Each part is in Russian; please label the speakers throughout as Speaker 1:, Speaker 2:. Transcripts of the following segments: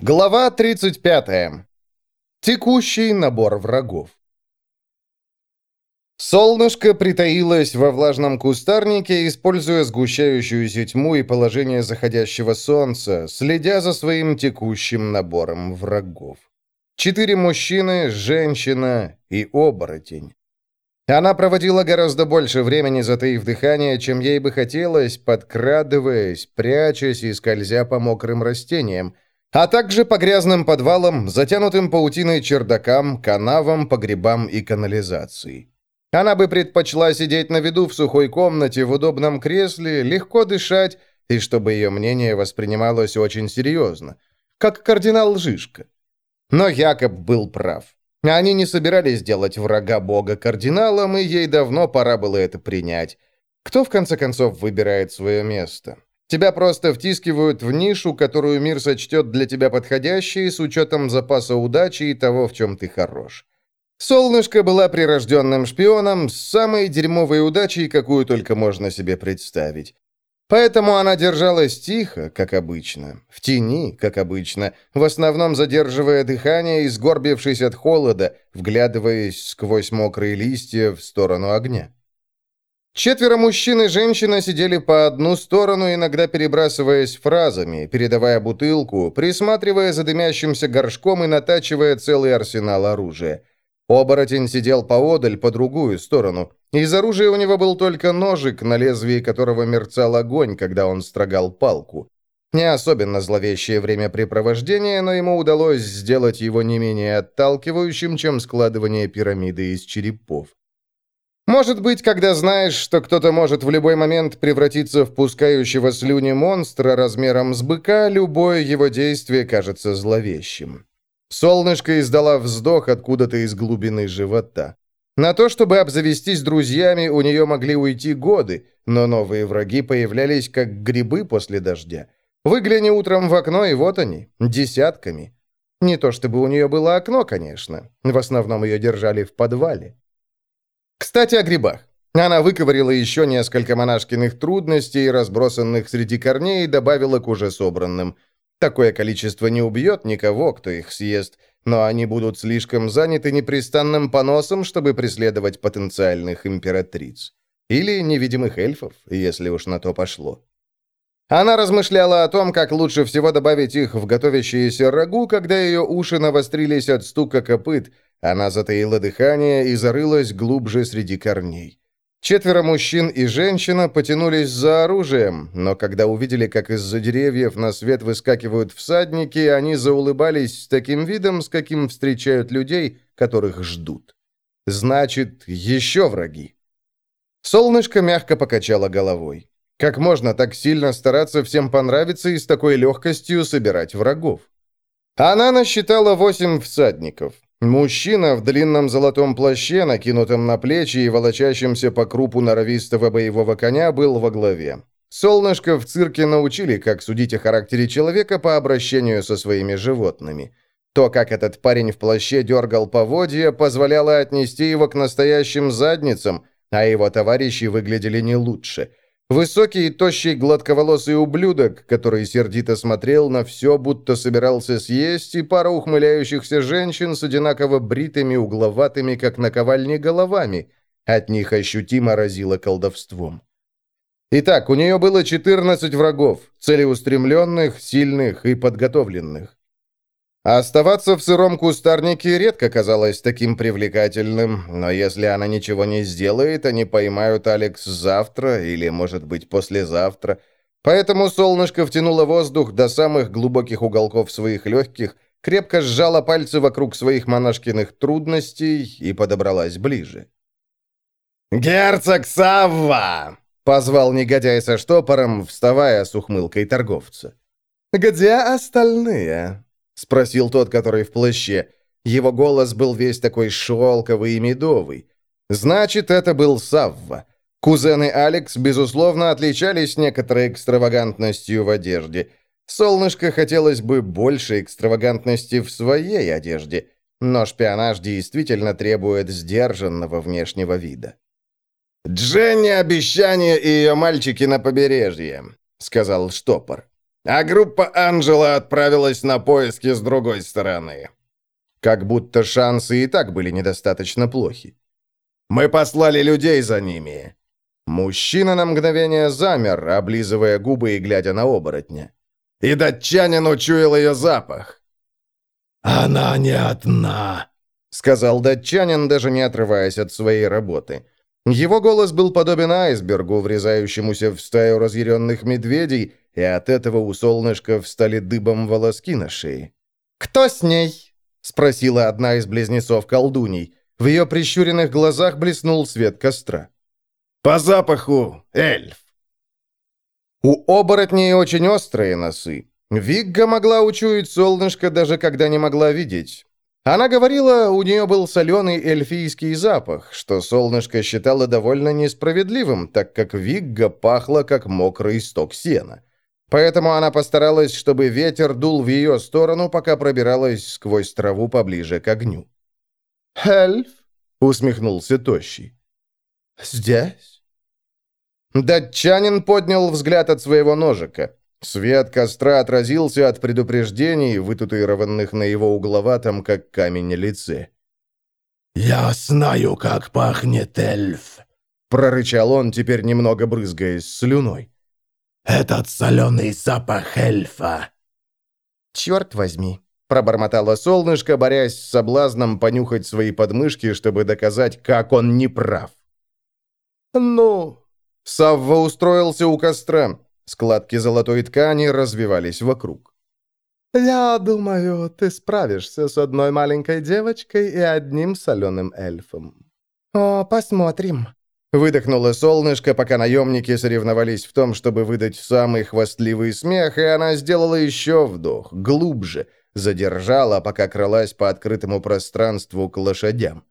Speaker 1: Глава 35. Текущий набор врагов. Солнышко притаилось во влажном кустарнике, используя сгущающуюся тьму и положение заходящего солнца, следя за своим текущим набором врагов. Четыре мужчины, женщина и оборотень. Она проводила гораздо больше времени, затаив дыхание, чем ей бы хотелось, подкрадываясь, прячась и скользя по мокрым растениям, а также по грязным подвалам, затянутым паутиной чердакам, канавам, погребам и канализации. Она бы предпочла сидеть на виду в сухой комнате в удобном кресле, легко дышать, и чтобы ее мнение воспринималось очень серьезно, как кардинал Жишка. Но Якоб был прав. Они не собирались делать врага бога кардиналом, и ей давно пора было это принять. Кто, в конце концов, выбирает свое место? Тебя просто втискивают в нишу, которую мир сочтет для тебя подходящей, с учетом запаса удачи и того, в чем ты хорош. Солнышко была прирожденным шпионом с самой дерьмовой удачей, какую только можно себе представить. Поэтому она держалась тихо, как обычно, в тени, как обычно, в основном задерживая дыхание и сгорбившись от холода, вглядываясь сквозь мокрые листья в сторону огня. Четверо мужчин и женщина сидели по одну сторону, иногда перебрасываясь фразами, передавая бутылку, присматривая за дымящимся горшком и натачивая целый арсенал оружия. Оборотень сидел поодаль, по другую сторону. Из оружия у него был только ножик, на лезвии которого мерцал огонь, когда он строгал палку. Не особенно зловещее времяпрепровождение, но ему удалось сделать его не менее отталкивающим, чем складывание пирамиды из черепов. Может быть, когда знаешь, что кто-то может в любой момент превратиться в пускающего слюни монстра размером с быка, любое его действие кажется зловещим. Солнышко издала вздох откуда-то из глубины живота. На то, чтобы обзавестись друзьями, у нее могли уйти годы, но новые враги появлялись как грибы после дождя. Выгляни утром в окно, и вот они, десятками. Не то чтобы у нее было окно, конечно. В основном ее держали в подвале. Кстати, о грибах. Она выковырила еще несколько монашкиных трудностей, разбросанных среди корней, и добавила к уже собранным. Такое количество не убьет никого, кто их съест, но они будут слишком заняты непрестанным поносом, чтобы преследовать потенциальных императриц. Или невидимых эльфов, если уж на то пошло. Она размышляла о том, как лучше всего добавить их в готовящееся рагу, когда ее уши навострились от стука копыт – она затаила дыхание и зарылась глубже среди корней. Четверо мужчин и женщина потянулись за оружием, но когда увидели, как из-за деревьев на свет выскакивают всадники, они заулыбались с таким видом, с каким встречают людей, которых ждут. Значит, еще враги. Солнышко мягко покачало головой. Как можно так сильно стараться всем понравиться и с такой легкостью собирать врагов? Она насчитала восемь всадников. Мужчина в длинном золотом плаще, накинутом на плечи и волочащемся по крупу норовистого боевого коня, был во главе. Солнышко в цирке научили, как судить о характере человека по обращению со своими животными. То, как этот парень в плаще дергал поводья, позволяло отнести его к настоящим задницам, а его товарищи выглядели не лучше – Высокий тощий гладковолосый ублюдок, который сердито смотрел на все, будто собирался съесть, и пара ухмыляющихся женщин с одинаково бритыми, угловатыми, как наковальни, головами. От них ощутимо разило колдовством. Итак, у нее было 14 врагов, целеустремленных, сильных и подготовленных. А оставаться в сыром кустарнике редко казалось таким привлекательным, но если она ничего не сделает, они поймают Алекс завтра или, может быть, послезавтра. Поэтому солнышко втянуло воздух до самых глубоких уголков своих легких, крепко сжала пальцы вокруг своих монашкиных трудностей и подобралась ближе. «Герцог Савва!» — позвал негодяй со штопором, вставая с ухмылкой торговца. «Где остальные?» — спросил тот, который в плаще. Его голос был весь такой шелковый и медовый. «Значит, это был Савва». Кузены Алекс, безусловно, отличались некоторой экстравагантностью в одежде. Солнышко хотелось бы больше экстравагантности в своей одежде, но шпионаж действительно требует сдержанного внешнего вида. «Дженни обещание и ее мальчики на побережье», — сказал штопор. А группа Анжела отправилась на поиски с другой стороны. Как будто шансы и так были недостаточно плохи. Мы послали людей за ними. Мужчина на мгновение замер, облизывая губы и глядя на оборотня. И датчанин учуял ее запах.
Speaker 2: «Она не одна», —
Speaker 1: сказал датчанин, даже не отрываясь от своей работы. Его голос был подобен айсбергу, врезающемуся в стаю разъяренных медведей, и от этого у солнышка встали дыбом волоски на шее. «Кто с ней?» — спросила одна из близнецов колдуней. В ее прищуренных глазах блеснул свет костра.
Speaker 2: «По запаху эльф!»
Speaker 1: У оборотней очень острые носы. Вигга могла учуять солнышко, даже когда не могла видеть. Она говорила, у нее был соленый эльфийский запах, что солнышко считало довольно несправедливым, так как Вигга пахла, как мокрый сток сена. Поэтому она постаралась, чтобы ветер дул в ее сторону, пока пробиралась сквозь траву поближе к огню.
Speaker 2: «Эльф?»
Speaker 1: — усмехнулся Тощий.
Speaker 2: «Здесь?»
Speaker 1: Датчанин поднял взгляд от своего ножика. Свет костра отразился от предупреждений, вытатуированных на его угловатом, как камень, лице.
Speaker 2: «Я знаю, как пахнет эльф», —
Speaker 1: прорычал он, теперь немного брызгаясь слюной.
Speaker 2: «Этот соленый запах эльфа!»
Speaker 1: «Черт возьми!» — пробормотало солнышко, борясь с соблазном понюхать свои подмышки, чтобы доказать, как он не прав.
Speaker 2: «Ну...»
Speaker 1: Савва устроился у костра. Складки золотой ткани развивались вокруг.
Speaker 2: «Я думаю, ты справишься с одной маленькой девочкой и одним соленым эльфом».
Speaker 1: «О, посмотрим», Выдохнуло солнышко, пока наемники соревновались в том, чтобы выдать самый хвастливый смех, и она сделала еще вдох, глубже, задержала, пока кралась по открытому пространству к лошадям.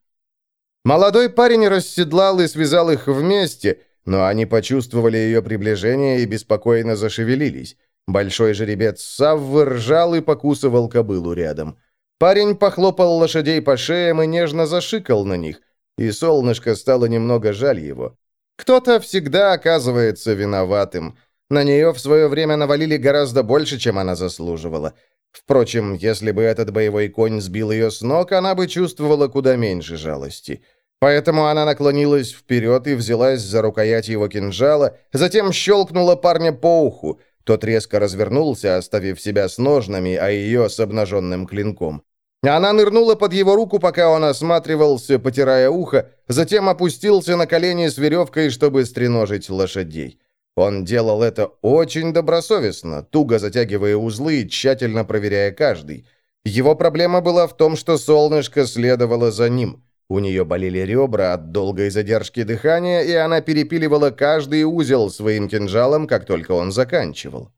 Speaker 1: Молодой парень расседлал и связал их вместе, но они почувствовали ее приближение и беспокойно зашевелились. Большой жеребец Саввы ржал и покусывал кобылу рядом. Парень похлопал лошадей по шеям и нежно зашикал на них, и солнышко стало немного жаль его. Кто-то всегда оказывается виноватым. На нее в свое время навалили гораздо больше, чем она заслуживала. Впрочем, если бы этот боевой конь сбил ее с ног, она бы чувствовала куда меньше жалости. Поэтому она наклонилась вперед и взялась за рукоять его кинжала, затем щелкнула парня по уху. Тот резко развернулся, оставив себя с ножнами, а ее с обнаженным клинком. Она нырнула под его руку, пока он осматривался, потирая ухо, затем опустился на колени с веревкой, чтобы стреножить лошадей. Он делал это очень добросовестно, туго затягивая узлы и тщательно проверяя каждый. Его проблема была в том, что солнышко следовало за ним. У нее болели ребра от долгой задержки дыхания, и она перепиливала каждый узел своим кинжалом, как только он заканчивал.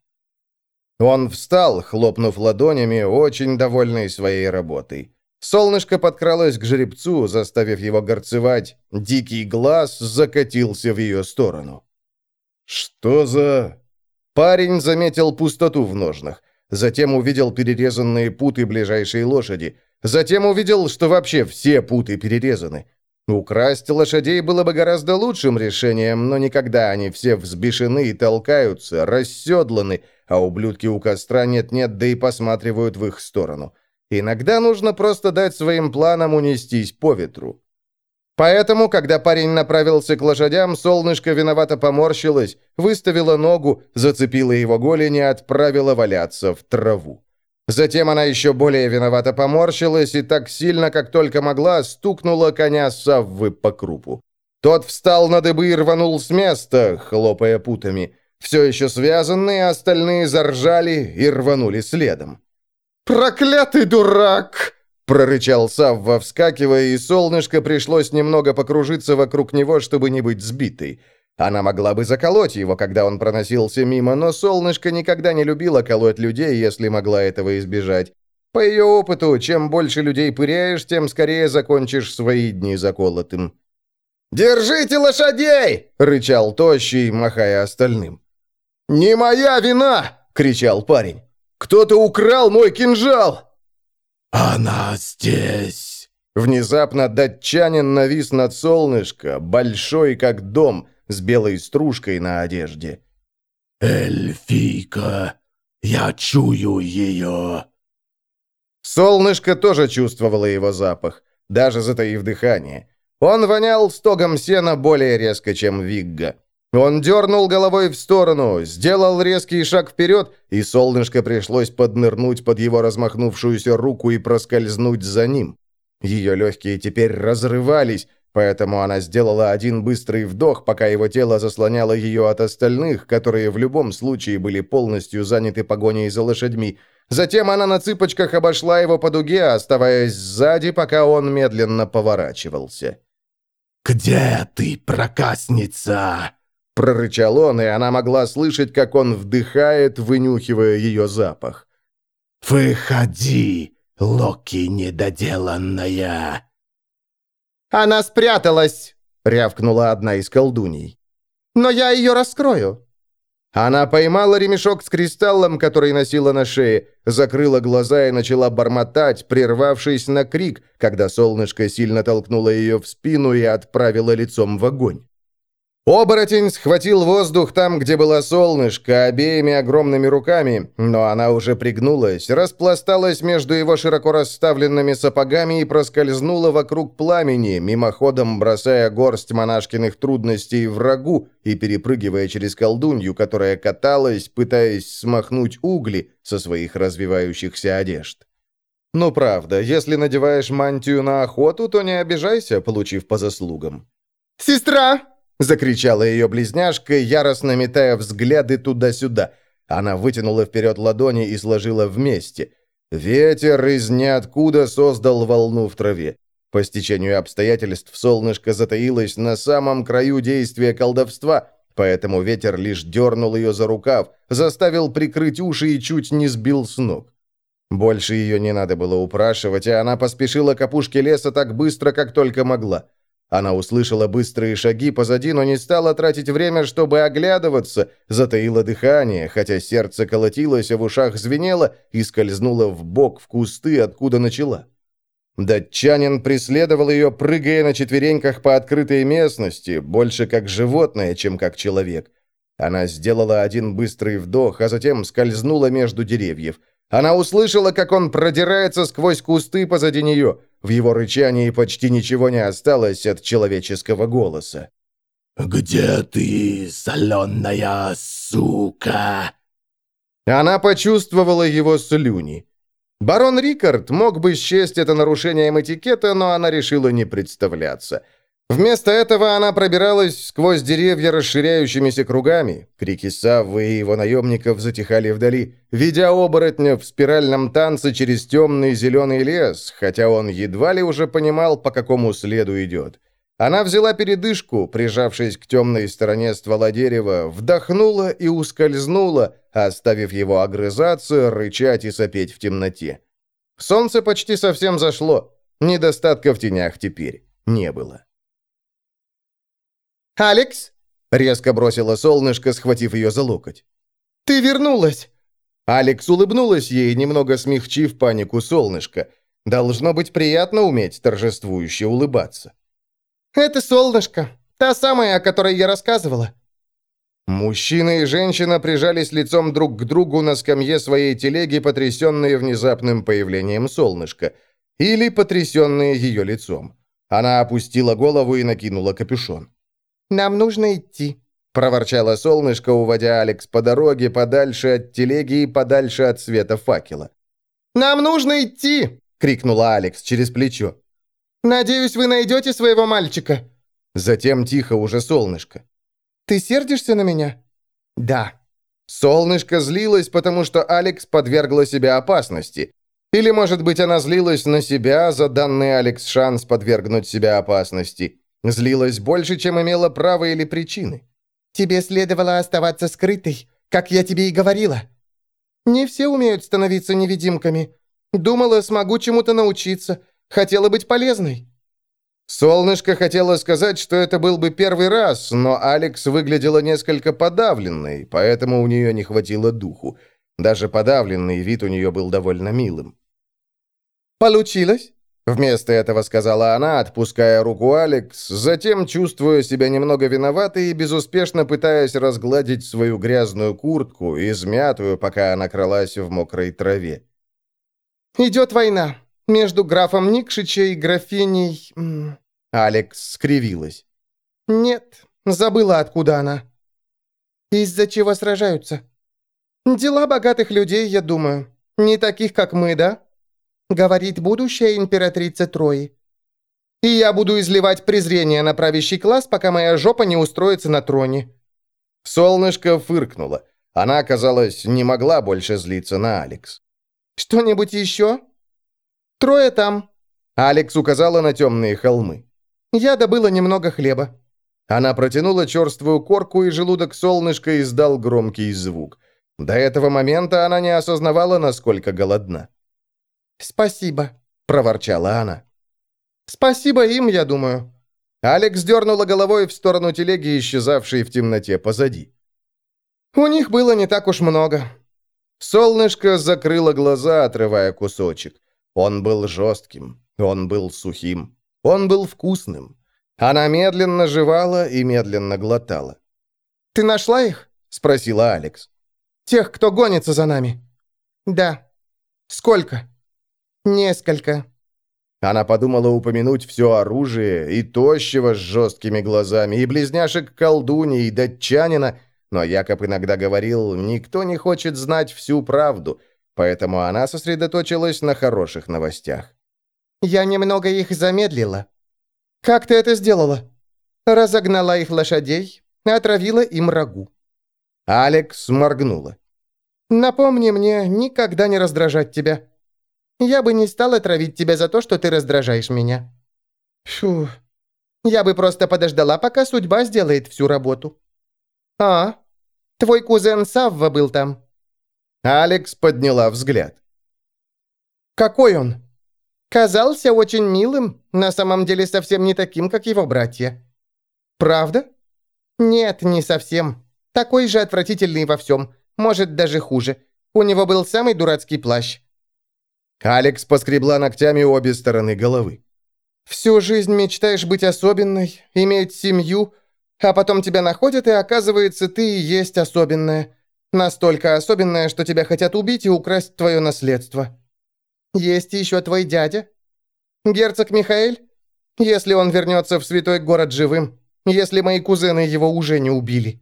Speaker 1: Он встал, хлопнув ладонями, очень довольный своей работой. Солнышко подкралось к жеребцу, заставив его горцевать. Дикий глаз закатился в ее сторону. «Что за...» Парень заметил пустоту в ножнах. Затем увидел перерезанные путы ближайшей лошади. Затем увидел, что вообще все путы перерезаны. Украсть лошадей было бы гораздо лучшим решением, но никогда они все взбешены и толкаются, расседланы, а ублюдки у костра нет-нет, да и посматривают в их сторону. Иногда нужно просто дать своим планам унестись по ветру. Поэтому, когда парень направился к лошадям, солнышко виновато поморщилось, выставила ногу, зацепила его голень и отправила валяться в траву. Затем она еще более виновато поморщилась и так сильно, как только могла, стукнула коня Саввы по крупу. Тот встал на дыбы и рванул с места, хлопая путами. Все еще связанные, остальные заржали и рванули следом.
Speaker 2: «Проклятый дурак!»
Speaker 1: прорычал Савва, вскакивая, и солнышко пришлось немного покружиться вокруг него, чтобы не быть сбитой. Она могла бы заколоть его, когда он проносился мимо, но солнышко никогда не любило колоть людей, если могла этого избежать. По ее опыту, чем больше людей пыряешь, тем скорее закончишь свои дни заколотым.
Speaker 2: «Держите лошадей!» — рычал Тощий, махая остальным.
Speaker 1: «Не моя вина!» — кричал парень. «Кто-то украл мой кинжал!»
Speaker 2: «Она здесь!»
Speaker 1: Внезапно датчанин навис над солнышко, большой как дом, с белой стружкой на одежде.
Speaker 2: «Эльфийка,
Speaker 3: Я чую ее!»
Speaker 1: Солнышко тоже чувствовало его запах, даже затаив дыхание. Он вонял стогом сена более резко, чем Вигга. Он дернул головой в сторону, сделал резкий шаг вперед, и солнышко пришлось поднырнуть под его размахнувшуюся руку и проскользнуть за ним. Ее легкие теперь разрывались, поэтому она сделала один быстрый вдох, пока его тело заслоняло ее от остальных, которые в любом случае были полностью заняты погоней за лошадьми. Затем она на цыпочках обошла его по дуге, оставаясь сзади, пока он медленно поворачивался.
Speaker 3: «Где ты, проказница?»
Speaker 1: Прорычал он, и она могла слышать, как он вдыхает, вынюхивая ее запах.
Speaker 3: «Выходи, Локи недоделанная!»
Speaker 2: «Она спряталась!» — рявкнула одна из колдуней. «Но я ее раскрою!»
Speaker 1: Она поймала ремешок с кристаллом, который носила на шее, закрыла глаза и начала бормотать, прервавшись на крик, когда солнышко сильно толкнуло ее в спину и отправило лицом в огонь. Оборотень схватил воздух там, где было солнышко, обеими огромными руками, но она уже пригнулась, распласталась между его широко расставленными сапогами и проскользнула вокруг пламени, мимоходом бросая горсть монашкиных трудностей врагу и перепрыгивая через колдунью, которая каталась, пытаясь смахнуть угли со своих развивающихся одежд. Ну правда, если надеваешь мантию на охоту, то не обижайся, получив по заслугам.
Speaker 2: «Сестра!»
Speaker 1: Закричала ее близняшка, яростно метая взгляды туда-сюда. Она вытянула вперед ладони и сложила вместе. Ветер из ниоткуда создал волну в траве. По стечению обстоятельств солнышко затаилось на самом краю действия колдовства, поэтому ветер лишь дернул ее за рукав, заставил прикрыть уши и чуть не сбил с ног. Больше ее не надо было упрашивать, и она поспешила к опушке леса так быстро, как только могла. Она услышала быстрые шаги позади, но не стала тратить время, чтобы оглядываться, затаила дыхание, хотя сердце колотилось, а в ушах звенело и скользнуло в бок в кусты, откуда начала. Датчанин преследовал ее, прыгая на четвереньках по открытой местности, больше как животное, чем как человек. Она сделала один быстрый вдох, а затем скользнула между деревьев. Она услышала, как он продирается сквозь кусты позади нее. В его рычании почти ничего не осталось от человеческого голоса.
Speaker 3: «Где ты, соленая сука?»
Speaker 1: Она почувствовала его слюни. Барон Рикард мог бы счесть это нарушением этикета, но она решила не представляться – Вместо этого она пробиралась сквозь деревья расширяющимися кругами. Крики Саввы и его наемников затихали вдали, ведя оборотня в спиральном танце через темный зеленый лес, хотя он едва ли уже понимал, по какому следу идет. Она взяла передышку, прижавшись к темной стороне ствола дерева, вдохнула и ускользнула, оставив его огрызаться, рычать и сопеть в темноте. Солнце почти совсем зашло. Недостатка в тенях теперь не было.
Speaker 2: «Алекс!» — резко бросила солнышко, схватив ее за локоть. «Ты вернулась!»
Speaker 1: Алекс улыбнулась ей, немного смягчив панику солнышка. Должно быть приятно уметь торжествующе улыбаться.
Speaker 2: «Это солнышко, та самая, о которой я рассказывала».
Speaker 1: Мужчина и женщина прижались лицом друг к другу на скамье своей телеги, потрясенные внезапным появлением солнышка. Или потрясенные ее лицом. Она опустила голову и накинула капюшон.
Speaker 2: «Нам нужно идти», —
Speaker 1: проворчало солнышко, уводя Алекс по дороге, подальше от телеги и подальше от света факела.
Speaker 2: «Нам нужно идти!» — крикнула Алекс через плечо. «Надеюсь, вы найдете своего мальчика».
Speaker 1: Затем тихо уже солнышко.
Speaker 2: «Ты сердишься на меня?»
Speaker 1: «Да». Солнышко злилось, потому что Алекс подвергла себя опасности. Или, может быть, она злилась на себя за данный Алекс шанс подвергнуть себя опасности. Злилась больше, чем имела право или причины.
Speaker 2: «Тебе следовало оставаться скрытой, как я тебе и говорила». «Не все умеют становиться невидимками. Думала, смогу чему-то научиться. Хотела быть полезной».
Speaker 1: Солнышко хотела сказать, что это был бы первый раз, но Алекс выглядела несколько подавленной, поэтому у нее не хватило духу. Даже подавленный вид у нее был довольно милым.
Speaker 2: «Получилось?»
Speaker 1: Вместо этого сказала она, отпуская руку Алекс, затем чувствуя себя немного виноватой и безуспешно пытаясь разгладить свою грязную куртку, измятую, пока она кралась в мокрой траве.
Speaker 2: «Идет война между графом Никшича и графиней...»
Speaker 1: Алекс скривилась.
Speaker 2: «Нет, забыла, откуда она». «Из-за чего сражаются?» «Дела богатых людей, я думаю. Не таких, как мы, да?» Говорит будущая императрица Трои. И я буду изливать презрение на правящий класс, пока моя жопа не устроится на троне».
Speaker 1: Солнышко фыркнуло. Она, казалось, не могла больше злиться на Алекс.
Speaker 2: «Что-нибудь еще?» «Трое там».
Speaker 1: Алекс указала на темные холмы.
Speaker 2: «Я добыла немного хлеба».
Speaker 1: Она протянула черствую корку, и желудок солнышка издал громкий звук. До этого момента она не осознавала, насколько голодна.
Speaker 2: «Спасибо», —
Speaker 1: проворчала она.
Speaker 2: «Спасибо им, я думаю».
Speaker 1: Алекс дернула головой в сторону телеги, исчезавшей в темноте позади.
Speaker 2: «У них было не так уж много».
Speaker 1: Солнышко закрыло глаза, отрывая кусочек. Он был жестким, он был сухим, он был вкусным. Она медленно жевала и медленно глотала.
Speaker 2: «Ты нашла их?» — спросила Алекс. «Тех, кто гонится за нами?» «Да». «Сколько?» «Несколько».
Speaker 1: Она подумала упомянуть все оружие, и тощего с жесткими глазами, и близняшек колдуни, и датчанина, но Якоб иногда говорил, никто не хочет знать всю правду, поэтому она сосредоточилась на хороших новостях.
Speaker 2: «Я немного их замедлила». «Как ты это сделала?» «Разогнала их лошадей, отравила им рагу».
Speaker 1: Алекс моргнула.
Speaker 2: «Напомни мне никогда не раздражать тебя. Я бы не стала травить тебя за то, что ты раздражаешь меня. Фу. Я бы просто подождала, пока судьба сделает всю работу. А, твой кузен Савва был там.
Speaker 1: Алекс подняла взгляд.
Speaker 2: Какой он? Казался очень милым, на самом деле совсем не таким, как его братья. Правда? Нет, не совсем. Такой же отвратительный во всем, может даже хуже. У него был самый дурацкий плащ.
Speaker 1: Алекс поскребла ногтями обе стороны головы.
Speaker 2: «Всю жизнь мечтаешь быть особенной, иметь семью, а потом тебя находят, и оказывается, ты и есть особенная. Настолько особенная, что тебя хотят убить и украсть твое наследство. Есть еще твой дядя? Герцог Михаэль? Если он вернется в святой город живым, если мои кузены его уже не убили.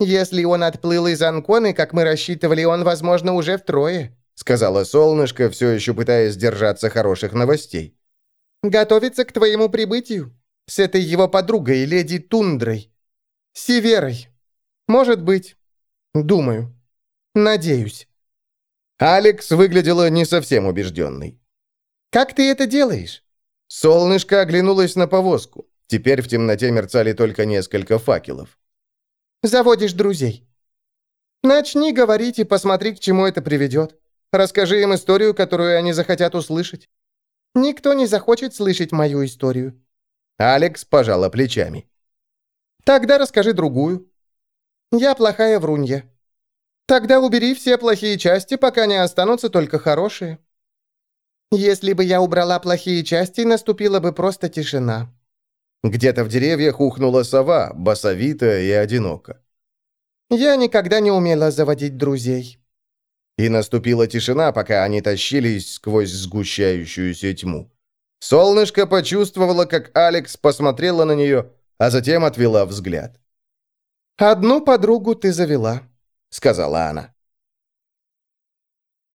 Speaker 2: Если он отплыл из Анконы, как мы рассчитывали, он, возможно, уже втрое
Speaker 1: сказала солнышко, все еще пытаясь держаться хороших новостей.
Speaker 2: «Готовится к твоему прибытию. С этой его подругой, леди Тундрой. Северой. Может быть. Думаю. Надеюсь».
Speaker 1: Алекс выглядела не совсем убежденной.
Speaker 2: «Как ты это делаешь?»
Speaker 1: Солнышко оглянулось на повозку. Теперь в темноте мерцали только несколько факелов.
Speaker 2: «Заводишь друзей. Начни говорить и посмотри, к чему это приведет. Расскажи им историю, которую они захотят услышать. Никто не захочет слышать мою историю».
Speaker 1: Алекс пожала плечами.
Speaker 2: «Тогда расскажи другую. Я плохая врунья. Тогда убери все плохие части, пока не останутся только хорошие. Если бы я убрала плохие части, наступила бы просто тишина».
Speaker 1: Где-то в деревьях ухнула сова, басовито и одиноко.
Speaker 2: «Я никогда не умела заводить друзей.
Speaker 1: И наступила тишина, пока они тащились сквозь сгущающуюся тьму. Солнышко почувствовало, как Алекс посмотрела на нее, а затем отвела взгляд.
Speaker 2: «Одну подругу ты завела», —
Speaker 1: сказала она.